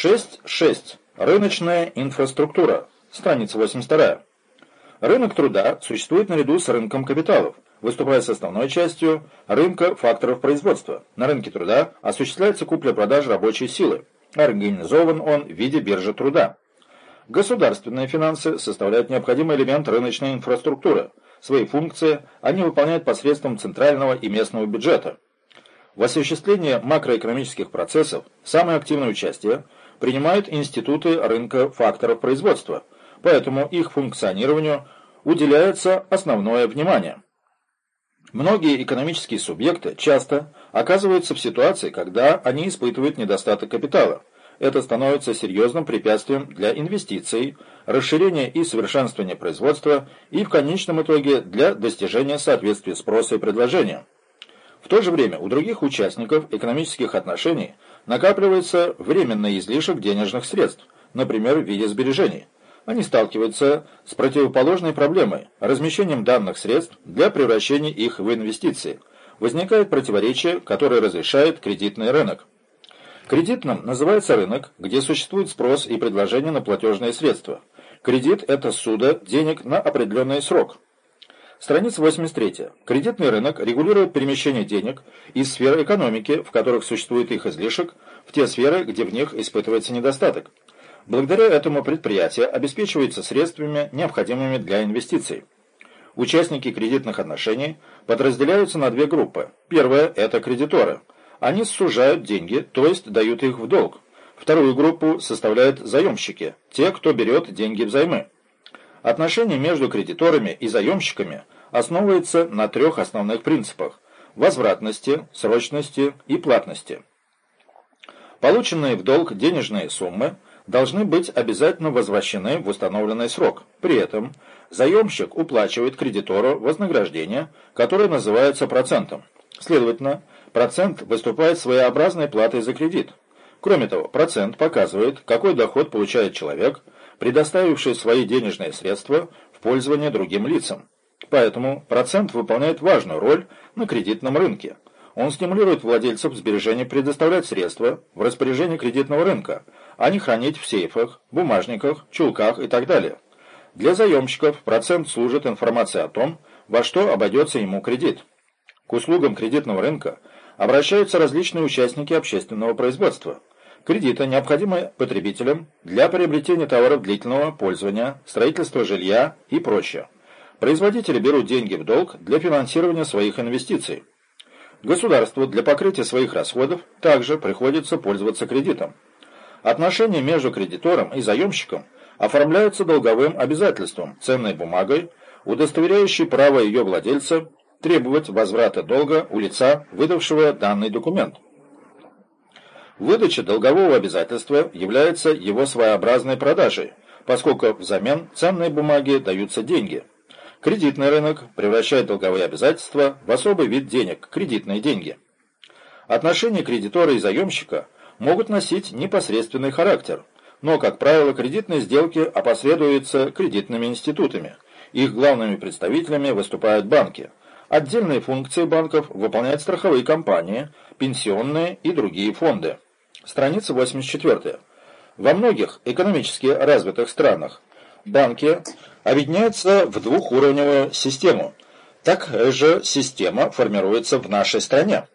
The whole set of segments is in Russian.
6.6. Рыночная инфраструктура. Страница 82. Рынок труда существует наряду с рынком капиталов, выступая с основной частью рынка факторов производства. На рынке труда осуществляется купля-продажа рабочей силы. Организован он в виде биржи труда. Государственные финансы составляют необходимый элемент рыночной инфраструктуры. Свои функции они выполняют посредством центрального и местного бюджета. В осуществлении макроэкономических процессов самое активное участие принимают институты рынка факторов производства, поэтому их функционированию уделяется основное внимание. Многие экономические субъекты часто оказываются в ситуации, когда они испытывают недостаток капитала – это становится серьезным препятствием для инвестиций, расширения и совершенствования производства и в конечном итоге для достижения соответствия спроса и предложения. В то же время у других участников экономических отношений накапливается временный излишек денежных средств, например, в виде сбережений. Они сталкиваются с противоположной проблемой – размещением данных средств для превращения их в инвестиции. Возникает противоречие, которое разрешает кредитный рынок. Кредитным называется рынок, где существует спрос и предложение на платежные средства. Кредит – это суда денег на определенный срок. Страница 83. Кредитный рынок регулирует перемещение денег из сфер экономики, в которых существует их излишек, в те сферы, где в них испытывается недостаток. Благодаря этому предприятие обеспечивается средствами, необходимыми для инвестиций. Участники кредитных отношений подразделяются на две группы. Первая – это кредиторы – они сужают деньги, то есть дают их в долг. Вторую группу составляют заемщики, те, кто берет деньги взаймы. Отношения между кредиторами и заемщиками основываются на трех основных принципах – возвратности, срочности и платности. Полученные в долг денежные суммы должны быть обязательно возвращены в установленный срок. При этом заемщик уплачивает кредитору вознаграждение, которое называется процентом. Следовательно, Процент выступает своеобразной платой за кредит. Кроме того, процент показывает, какой доход получает человек, предоставивший свои денежные средства в пользование другим лицам. Поэтому процент выполняет важную роль на кредитном рынке. Он стимулирует владельцев сбережений предоставлять средства в распоряжение кредитного рынка, а не хранить в сейфах, бумажниках, чулках и так далее. Для заемщиков процент служит информацией о том, во что обойдется ему кредит. К услугам кредитного рынка обращаются различные участники общественного производства. Кредиты необходимы потребителям для приобретения товаров длительного пользования, строительства жилья и прочее. Производители берут деньги в долг для финансирования своих инвестиций. Государству для покрытия своих расходов также приходится пользоваться кредитом. Отношения между кредитором и заемщиком оформляются долговым обязательством, ценной бумагой, удостоверяющей право ее владельца требовать возврата долга у лица, выдавшего данный документ. Выдача долгового обязательства является его своеобразной продажей, поскольку взамен ценные бумаги даются деньги. Кредитный рынок превращает долговые обязательства в особый вид денег – кредитные деньги. Отношения кредитора и заемщика могут носить непосредственный характер, но, как правило, кредитные сделки опосредуются кредитными институтами. Их главными представителями выступают банки – Отдельные функции банков выполняют страховые компании, пенсионные и другие фонды. Страница 84. Во многих экономически развитых странах банки объединяются в двухуровневую систему. Так же система формируется в нашей стране.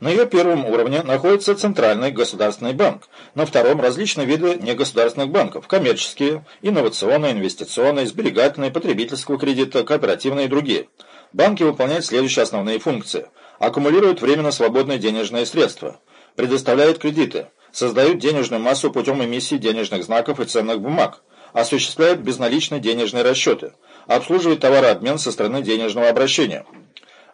На ее первом уровне находится Центральный государственный банк, на втором – различные виды негосударственных банков – коммерческие, инновационные, инвестиционные, сберегательные, потребительского кредита, кооперативные и другие – Банки выполняют следующие основные функции. Аккумулируют временно свободные денежные средства, предоставляют кредиты, создают денежную массу путем эмиссии денежных знаков и ценных бумаг, осуществляют безналичные денежные расчеты, обслуживают товарообмен со стороны денежного обращения.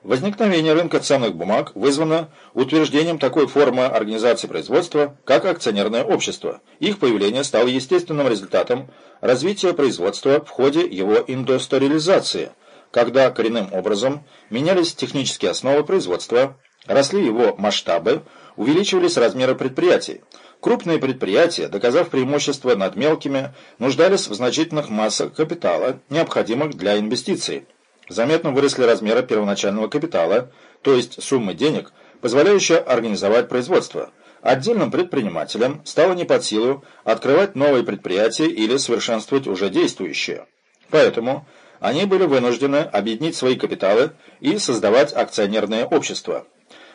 Возникновение рынка ценных бумаг вызвано утверждением такой формы организации производства, как акционерное общество. Их появление стало естественным результатом развития производства в ходе его индустриализации – когда коренным образом менялись технические основы производства, росли его масштабы, увеличивались размеры предприятий. Крупные предприятия, доказав преимущество над мелкими, нуждались в значительных массах капитала, необходимых для инвестиций. Заметно выросли размеры первоначального капитала, то есть суммы денег, позволяющие организовать производство. Отдельным предпринимателям стало не под силу открывать новые предприятия или совершенствовать уже действующие. Поэтому они были вынуждены объединить свои капиталы и создавать акционерное общество.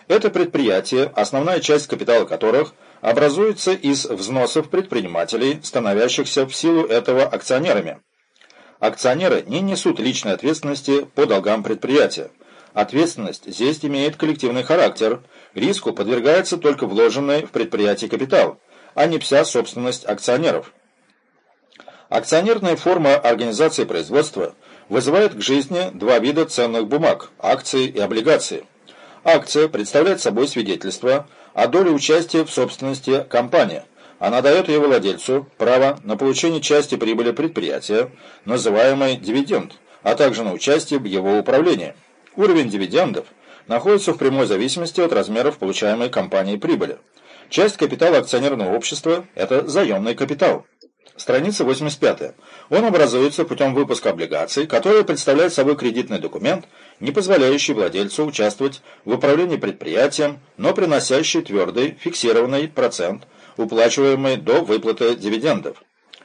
Это предприятие, основная часть капитала которых образуется из взносов предпринимателей, становящихся в силу этого акционерами. Акционеры не несут личной ответственности по долгам предприятия. Ответственность здесь имеет коллективный характер, риску подвергается только вложенный в предприятие капитал, а не вся собственность акционеров. Акционерная форма организации производства вызывает к жизни два вида ценных бумаг – акции и облигации. Акция представляет собой свидетельство о доле участия в собственности компании. Она дает ее владельцу право на получение части прибыли предприятия, называемой дивиденд, а также на участие в его управлении. Уровень дивидендов находится в прямой зависимости от размеров получаемой компанией прибыли. Часть капитала акционерного общества – это заемный капитал. Страница 85. Он образуется путем выпуска облигаций, которые представляют собой кредитный документ, не позволяющий владельцу участвовать в управлении предприятием, но приносящий твердый, фиксированный процент, уплачиваемый до выплаты дивидендов.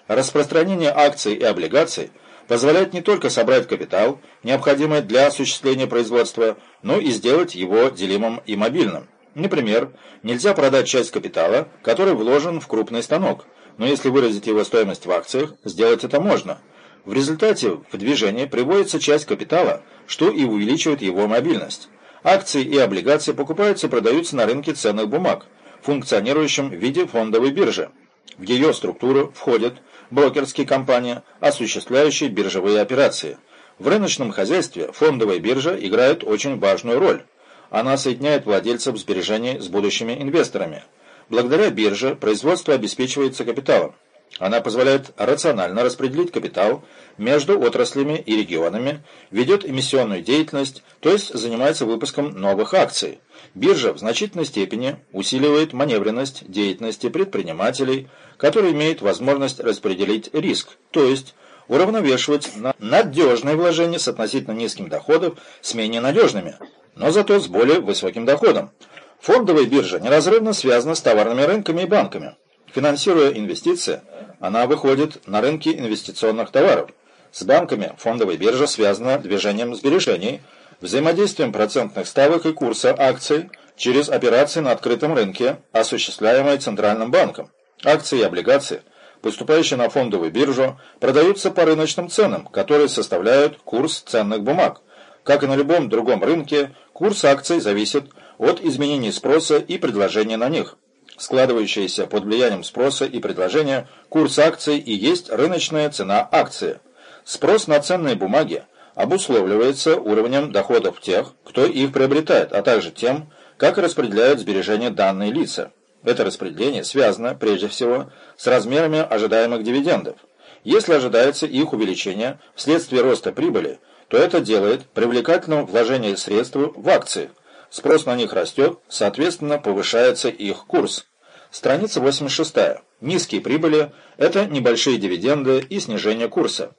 Распространение акций и облигаций позволяет не только собрать капитал, необходимый для осуществления производства, но и сделать его делимым и мобильным. Например, нельзя продать часть капитала, который вложен в крупный станок – но если выразить его стоимость в акциях, сделать это можно. В результате в движение приводится часть капитала, что и увеличивает его мобильность. Акции и облигации покупаются и продаются на рынке ценных бумаг, функционирующем в виде фондовой биржи. В ее структуру входят брокерские компании, осуществляющие биржевые операции. В рыночном хозяйстве фондовая биржа играет очень важную роль. Она соединяет владельцев сбережений с будущими инвесторами. Благодаря бирже производство обеспечивается капиталом. Она позволяет рационально распределить капитал между отраслями и регионами, ведет эмиссионную деятельность, то есть занимается выпуском новых акций. Биржа в значительной степени усиливает маневренность деятельности предпринимателей, которые имеют возможность распределить риск, то есть уравновешивать надежные вложения с относительно низким доходом с менее надежными, но зато с более высоким доходом. Фондовая биржа неразрывно связана с товарными рынками и банками. Финансируя инвестиции, она выходит на рынки инвестиционных товаров. С банками фондовая биржа связана движением сбережений, взаимодействием процентных ставок и курса акций через операции на открытом рынке, осуществляемые Центральным банком. Акции и облигации, поступающие на фондовую биржу, продаются по рыночным ценам, которые составляют курс ценных бумаг. Как и на любом другом рынке, курс акций зависит от изменений спроса и предложения на них. Складывающаяся под влиянием спроса и предложения курс акций и есть рыночная цена акции. Спрос на ценные бумаги обусловливается уровнем доходов тех, кто их приобретает, а также тем, как распределяют сбережения данные лица. Это распределение связано, прежде всего, с размерами ожидаемых дивидендов. Если ожидается их увеличение вследствие роста прибыли, то это делает привлекательным вложение средств в акции – Спрос на них растет, соответственно, повышается их курс. Страница 86. Низкие прибыли – это небольшие дивиденды и снижение курса.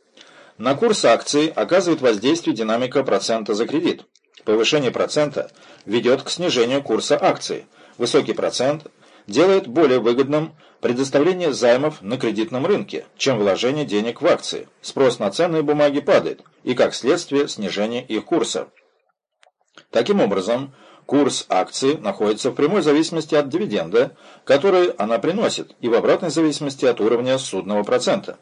На курс акций оказывает воздействие динамика процента за кредит. Повышение процента ведет к снижению курса акций. Высокий процент делает более выгодным предоставление займов на кредитном рынке, чем вложение денег в акции. Спрос на ценные бумаги падает, и как следствие снижение их курса. Таким образом, курс акции находится в прямой зависимости от дивиденда, который она приносит, и в обратной зависимости от уровня судного процента.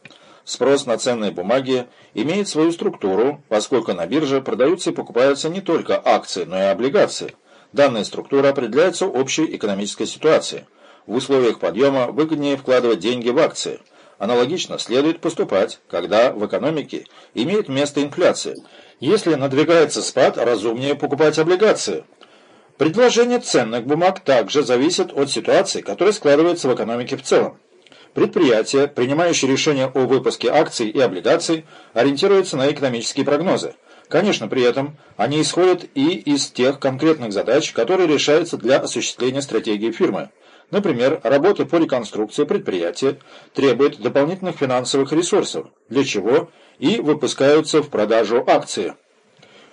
Спрос на ценные бумаги имеет свою структуру, поскольку на бирже продаются и покупаются не только акции, но и облигации. Данная структура определяется общей экономической ситуацией. В условиях подъема выгоднее вкладывать деньги в акции. Аналогично следует поступать, когда в экономике имеет место инфляция – если надвигается спад, разумнее покупать облигации. Предложение ценных бумаг также зависит от ситуации, которая складывается в экономике в целом. Предприятия, принимающие решения о выпуске акций и облигаций, ориентируются на экономические прогнозы. Конечно, при этом они исходят и из тех конкретных задач, которые решаются для осуществления стратегии фирмы. Например, работы по реконструкции предприятия требуют дополнительных финансовых ресурсов, для чего и выпускаются в продажу акции.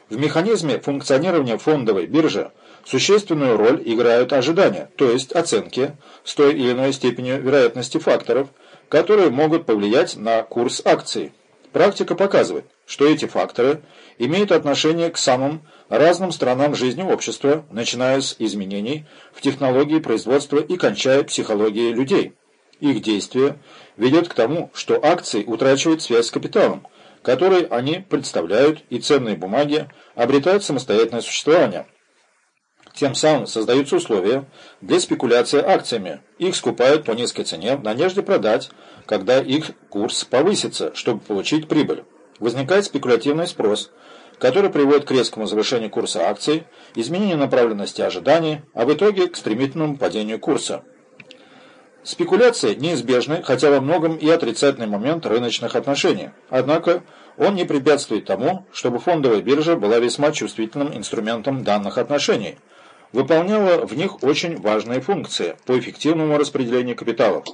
В механизме функционирования фондовой биржи Существенную роль играют ожидания, то есть оценки с той или иной степенью вероятности факторов, которые могут повлиять на курс акций. Практика показывает, что эти факторы имеют отношение к самым разным сторонам жизни общества, начиная с изменений в технологии производства и кончая психологией людей. Их действие ведет к тому, что акции утрачивают связь с капиталом, который они представляют, и ценные бумаги обретают самостоятельное существование. Тем самым создаются условия для спекуляции акциями. Их скупают по низкой цене в надежде продать, когда их курс повысится, чтобы получить прибыль. Возникает спекулятивный спрос, который приводит к резкому завышению курса акций, изменению направленности ожиданий, а в итоге к стремительному падению курса. Спекуляция неизбежна, хотя во многом и отрицательный момент рыночных отношений. Однако он не препятствует тому, чтобы фондовая биржа была весьма чувствительным инструментом данных отношений – выполняла в них очень важные функции по эффективному распределению капиталов.